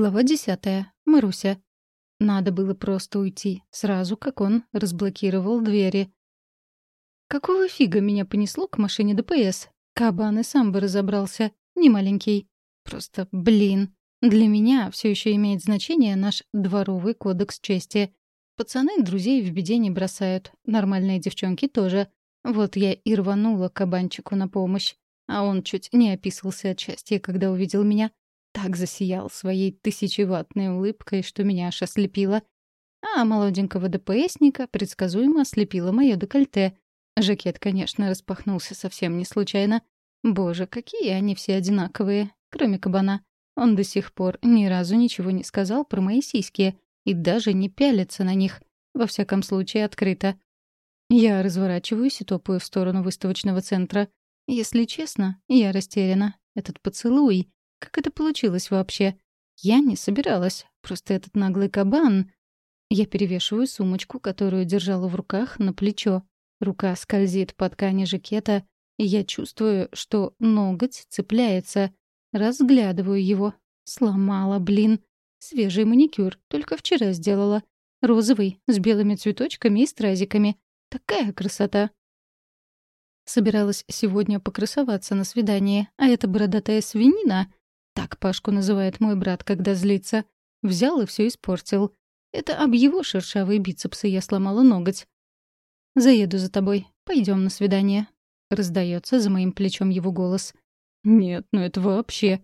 Глава десятая. Маруся. Надо было просто уйти, сразу как он разблокировал двери. Какого фига меня понесло к машине ДПС? Кабан и сам бы разобрался. Не маленький. Просто, блин. Для меня все еще имеет значение наш дворовый кодекс чести. Пацаны друзей в беде не бросают. Нормальные девчонки тоже. Вот я и рванула кабанчику на помощь. А он чуть не описался от счастья, когда увидел меня так засиял своей тысячеватной улыбкой, что меня аж ослепило. А молоденького ДПСника предсказуемо ослепило мое декольте. Жакет, конечно, распахнулся совсем не случайно. Боже, какие они все одинаковые, кроме кабана. Он до сих пор ни разу ничего не сказал про мои сиськи и даже не пялится на них, во всяком случае открыто. Я разворачиваюсь и топаю в сторону выставочного центра. Если честно, я растеряна. Этот поцелуй. Как это получилось вообще? Я не собиралась. Просто этот наглый кабан... Я перевешиваю сумочку, которую держала в руках, на плечо. Рука скользит по ткани жакета, и я чувствую, что ноготь цепляется. Разглядываю его. Сломала, блин. Свежий маникюр, только вчера сделала. Розовый, с белыми цветочками и стразиками. Такая красота. Собиралась сегодня покрасоваться на свидании, а эта бородатая свинина так Пашку называет мой брат, когда злится. Взял и все испортил. Это об его шершавые бицепсы я сломала ноготь. «Заеду за тобой. Пойдем на свидание». Раздается за моим плечом его голос. «Нет, ну это вообще...»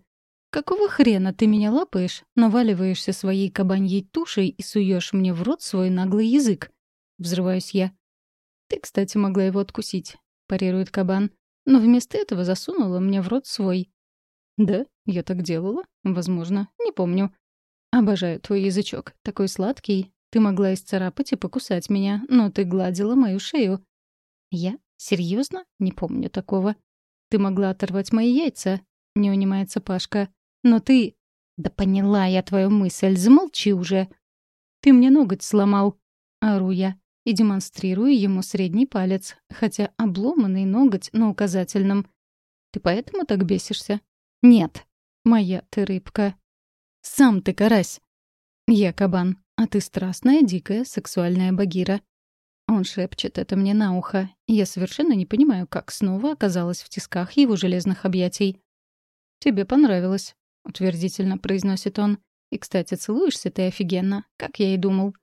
«Какого хрена ты меня лапаешь, наваливаешься своей кабаньей тушей и суешь мне в рот свой наглый язык?» Взрываюсь я. «Ты, кстати, могла его откусить», — парирует кабан. «Но вместо этого засунула мне в рот свой. Да, я так делала. Возможно, не помню. Обожаю твой язычок. Такой сладкий. Ты могла исцарапать и покусать меня, но ты гладила мою шею. Я? Серьезно? Не помню такого. Ты могла оторвать мои яйца. Не унимается Пашка. Но ты... Да поняла я твою мысль. Замолчи уже. Ты мне ноготь сломал. Ору я и демонстрирую ему средний палец, хотя обломанный ноготь на указательном. Ты поэтому так бесишься? Нет. Моя ты рыбка. Сам ты карась. Я кабан, а ты страстная, дикая, сексуальная багира. Он шепчет это мне на ухо. Я совершенно не понимаю, как снова оказалась в тисках его железных объятий. «Тебе понравилось», — утвердительно произносит он. «И, кстати, целуешься ты офигенно, как я и думал».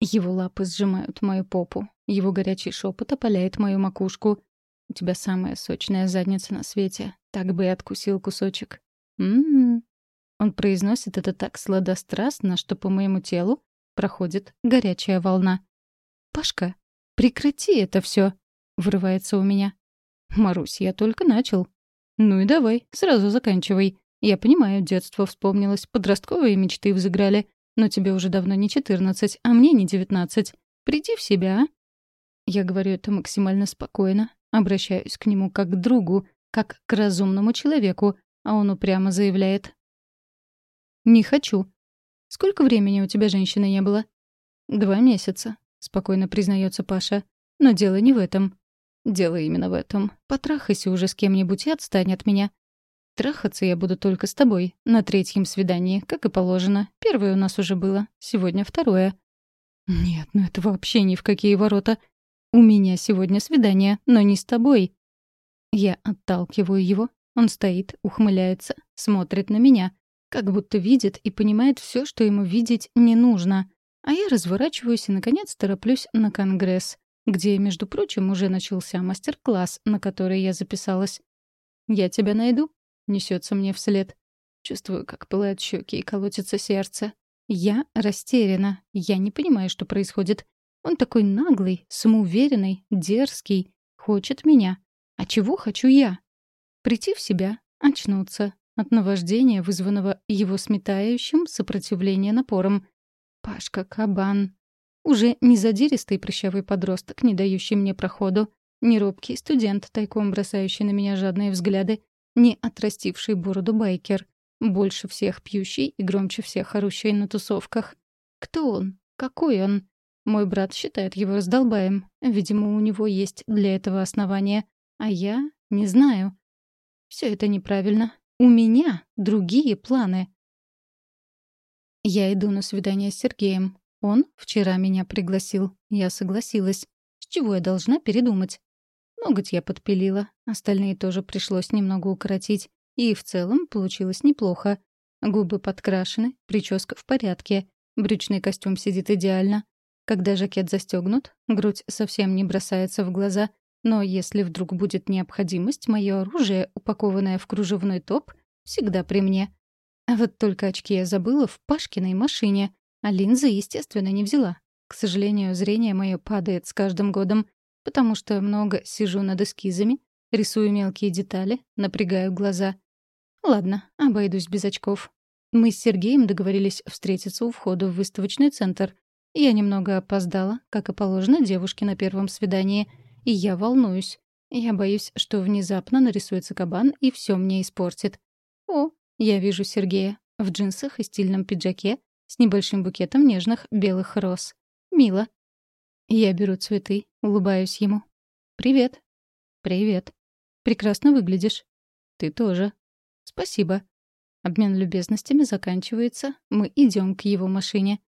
Его лапы сжимают мою попу. Его горячий шепот опаляет мою макушку у тебя самая сочная задница на свете. Так бы и откусил кусочек. Ммм, Он произносит это так сладострастно, что по моему телу проходит горячая волна. «Пашка, прекрати это все, вырывается у меня. «Марусь, я только начал». «Ну и давай, сразу заканчивай. Я понимаю, детство вспомнилось, подростковые мечты взыграли. Но тебе уже давно не 14, а мне не 19. Приди в себя, а?» Я говорю это максимально спокойно, Обращаюсь к нему как к другу, как к разумному человеку, а он упрямо заявляет. «Не хочу». «Сколько времени у тебя женщины не было?» «Два месяца», — спокойно признается Паша. «Но дело не в этом. Дело именно в этом. Потрахайся уже с кем-нибудь и отстань от меня. Трахаться я буду только с тобой, на третьем свидании, как и положено. Первое у нас уже было, сегодня второе». «Нет, ну это вообще ни в какие ворота. У меня сегодня свидание, но не с тобой. Я отталкиваю его. Он стоит, ухмыляется, смотрит на меня, как будто видит и понимает все, что ему видеть не нужно. А я разворачиваюсь и, наконец, тороплюсь на конгресс, где, между прочим, уже начался мастер-класс, на который я записалась. «Я тебя найду», — несется мне вслед. Чувствую, как пылают щеки и колотится сердце. Я растеряна. Я не понимаю, что происходит. Он такой наглый, самоуверенный, дерзкий. Хочет меня. А чего хочу я? Прийти в себя, очнуться. От наваждения, вызванного его сметающим сопротивление напором. Пашка Кабан. Уже не задиристый прыщавый подросток, не дающий мне проходу. Не робкий студент, тайком бросающий на меня жадные взгляды. Не отрастивший бороду байкер. Больше всех пьющий и громче всех орущий на тусовках. Кто он? Какой он? Мой брат считает его раздолбаем. Видимо, у него есть для этого основания. А я не знаю. Все это неправильно. У меня другие планы. Я иду на свидание с Сергеем. Он вчера меня пригласил. Я согласилась. С чего я должна передумать? Ноготь я подпилила. Остальные тоже пришлось немного укоротить. И в целом получилось неплохо. Губы подкрашены, прическа в порядке. Брючный костюм сидит идеально. Когда жакет застегнут, грудь совсем не бросается в глаза, но если вдруг будет необходимость, мое оружие, упакованное в кружевной топ, всегда при мне. А вот только очки я забыла в Пашкиной машине, а линзы, естественно, не взяла. К сожалению, зрение мое падает с каждым годом, потому что много сижу над эскизами, рисую мелкие детали, напрягаю глаза. Ладно, обойдусь без очков. Мы с Сергеем договорились встретиться у входа в выставочный центр — я немного опоздала, как и положено девушке на первом свидании, и я волнуюсь. Я боюсь, что внезапно нарисуется кабан и все мне испортит. О, я вижу Сергея в джинсах и стильном пиджаке с небольшим букетом нежных белых роз. Мило. Я беру цветы, улыбаюсь ему. «Привет». «Привет». «Прекрасно выглядишь». «Ты тоже». «Спасибо». Обмен любезностями заканчивается. Мы идем к его машине.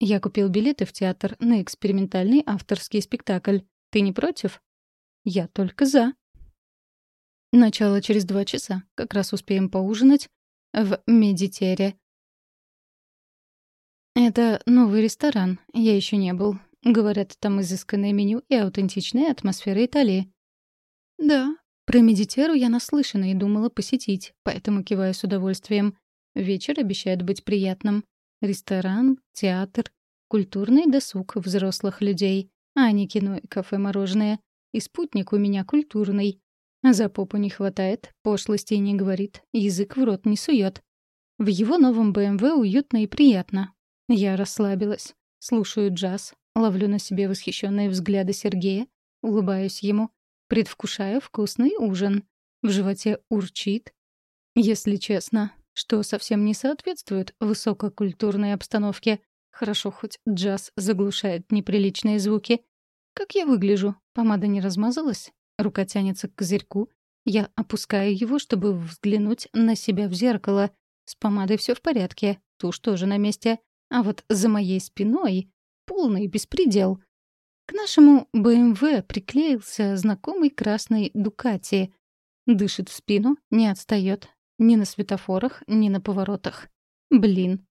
Я купил билеты в театр на экспериментальный авторский спектакль. Ты не против? Я только за. Начало через два часа. Как раз успеем поужинать в Медитере. Это новый ресторан. Я еще не был. Говорят, там изысканное меню и аутентичная атмосфера Италии. Да, про Медитеру я наслышана и думала посетить, поэтому киваю с удовольствием. Вечер обещает быть приятным ресторан, театр, культурный досуг взрослых людей, а не кино и кафе-мороженое. И спутник у меня культурный. А за попу не хватает, пошлости не говорит, язык в рот не сует. В его новом БМВ эм уютно и приятно. Я расслабилась, слушаю джаз, ловлю на себе восхищенные взгляды Сергея, улыбаюсь ему, предвкушаю вкусный ужин. В животе урчит. Если честно, что совсем не соответствует высококультурной обстановке. Хорошо, хоть джаз заглушает неприличные звуки. Как я выгляжу? Помада не размазалась? Рука тянется к козырьку. Я опускаю его, чтобы взглянуть на себя в зеркало. С помадой все в порядке, тушь тоже на месте. А вот за моей спиной полный беспредел. К нашему БМВ эм приклеился знакомый красный Дукати. Дышит в спину, не отстает, ни на светофорах, ни на поворотах. Блин,